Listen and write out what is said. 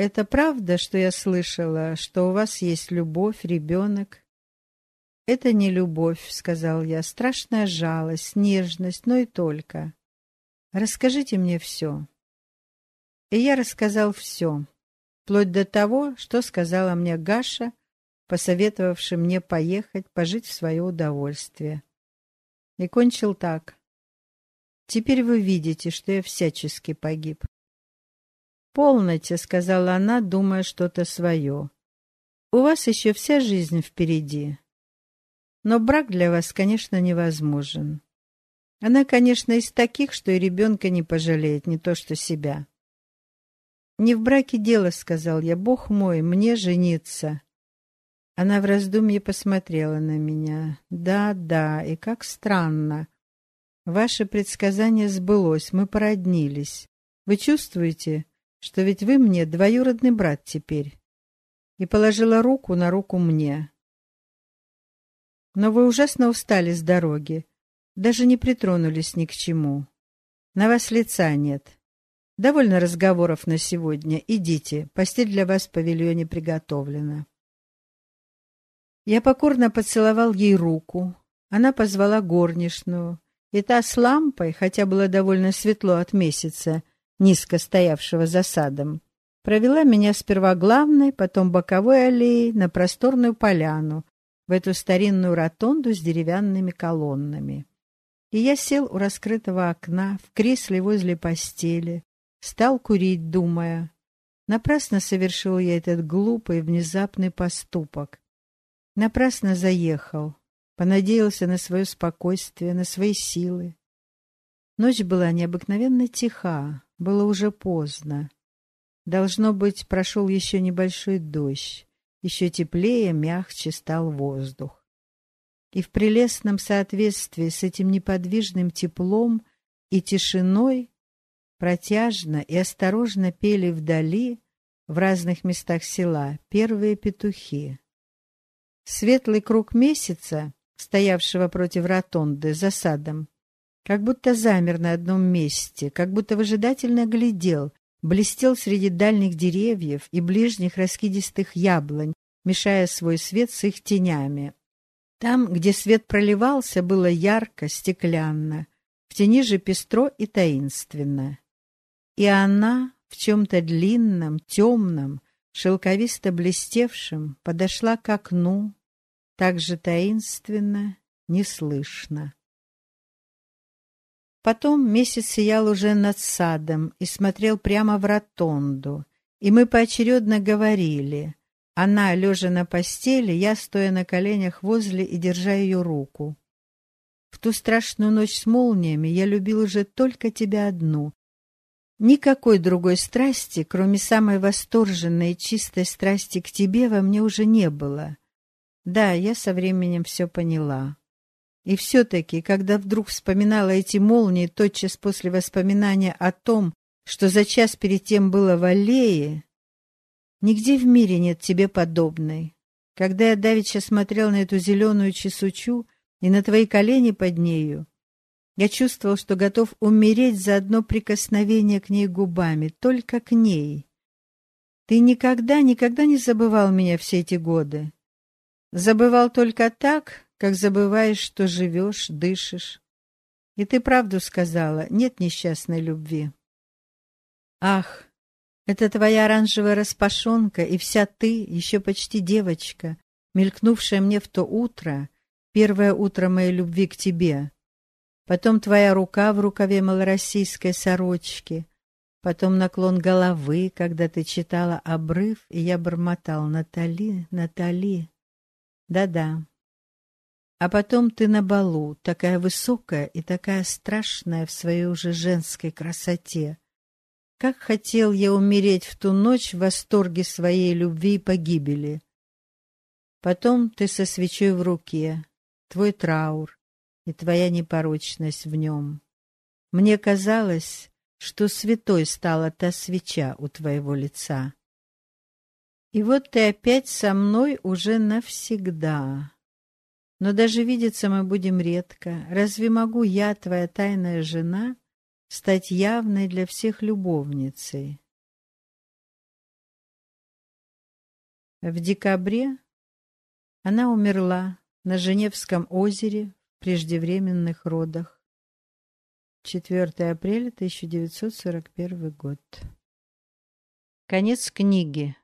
это правда, что я слышала, что у вас есть любовь, ребенок?» «Это не любовь», — сказал я, — «страшная жалость, нежность, но и только. Расскажите мне все». И я рассказал все, вплоть до того, что сказала мне Гаша, посоветовавший мне поехать, пожить в свое удовольствие. И кончил так. «Теперь вы видите, что я всячески погиб». «Полноте», — сказала она, думая что-то свое. «У вас еще вся жизнь впереди. Но брак для вас, конечно, невозможен. Она, конечно, из таких, что и ребенка не пожалеет, не то что себя». «Не в браке дело», — сказал я, — «бог мой, мне жениться». Она в раздумье посмотрела на меня. «Да, да, и как странно. Ваше предсказание сбылось, мы породнились. Вы чувствуете, что ведь вы мне двоюродный брат теперь?» И положила руку на руку мне. «Но вы ужасно устали с дороги, даже не притронулись ни к чему. На вас лица нет. Довольно разговоров на сегодня. Идите, постель для вас в павильоне приготовлена». Я покорно поцеловал ей руку. Она позвала горничную, и та с лампой, хотя было довольно светло от месяца, низко стоявшего за садом, провела меня сперва главной, потом боковой аллеей на просторную поляну, в эту старинную ротонду с деревянными колоннами. И я сел у раскрытого окна, в кресле возле постели, стал курить, думая. Напрасно совершил я этот глупый внезапный поступок. Напрасно заехал, понадеялся на свое спокойствие, на свои силы. Ночь была необыкновенно тиха, было уже поздно. Должно быть, прошел еще небольшой дождь, еще теплее, мягче стал воздух. И в прелестном соответствии с этим неподвижным теплом и тишиной протяжно и осторожно пели вдали, в разных местах села, первые петухи. Светлый круг месяца, стоявшего против ротонды за садом, как будто замер на одном месте, как будто выжидательно глядел, блестел среди дальних деревьев и ближних раскидистых яблонь, мешая свой свет с их тенями. Там, где свет проливался, было ярко, стеклянно, в тени же пестро и таинственно. И она в чем-то длинном, темном, шелковисто блестевшем, подошла к окну, так же таинственно, неслышно. Потом месяц сиял уже над садом и смотрел прямо в ротонду, и мы поочередно говорили. Она, лежа на постели, я, стоя на коленях возле и держа ее руку. В ту страшную ночь с молниями я любил уже только тебя одну. Никакой другой страсти, кроме самой восторженной и чистой страсти к тебе, во мне уже не было. Да, я со временем все поняла. И все-таки, когда вдруг вспоминала эти молнии тотчас после воспоминания о том, что за час перед тем было в аллее, нигде в мире нет тебе подобной. Когда я давеча смотрел на эту зеленую чесучу и на твои колени под нею, я чувствовал, что готов умереть за одно прикосновение к ней губами, только к ней. Ты никогда, никогда не забывал меня все эти годы. Забывал только так, как забываешь, что живешь, дышишь. И ты правду сказала, нет несчастной любви. Ах, это твоя оранжевая распашонка, и вся ты, еще почти девочка, мелькнувшая мне в то утро, первое утро моей любви к тебе. Потом твоя рука в рукаве малороссийской сорочки, потом наклон головы, когда ты читала обрыв, и я бормотал «Натали, Натали». Да-да. А потом ты на балу, такая высокая и такая страшная в своей уже женской красоте. Как хотел я умереть в ту ночь в восторге своей любви и погибели. Потом ты со свечой в руке, твой траур и твоя непорочность в нем. Мне казалось, что святой стала та свеча у твоего лица. И вот ты опять со мной уже навсегда. Но даже видеться мы будем редко. Разве могу я, твоя тайная жена, стать явной для всех любовницей? В декабре она умерла на Женевском озере в преждевременных родах. 4 апреля 1941 год. Конец книги.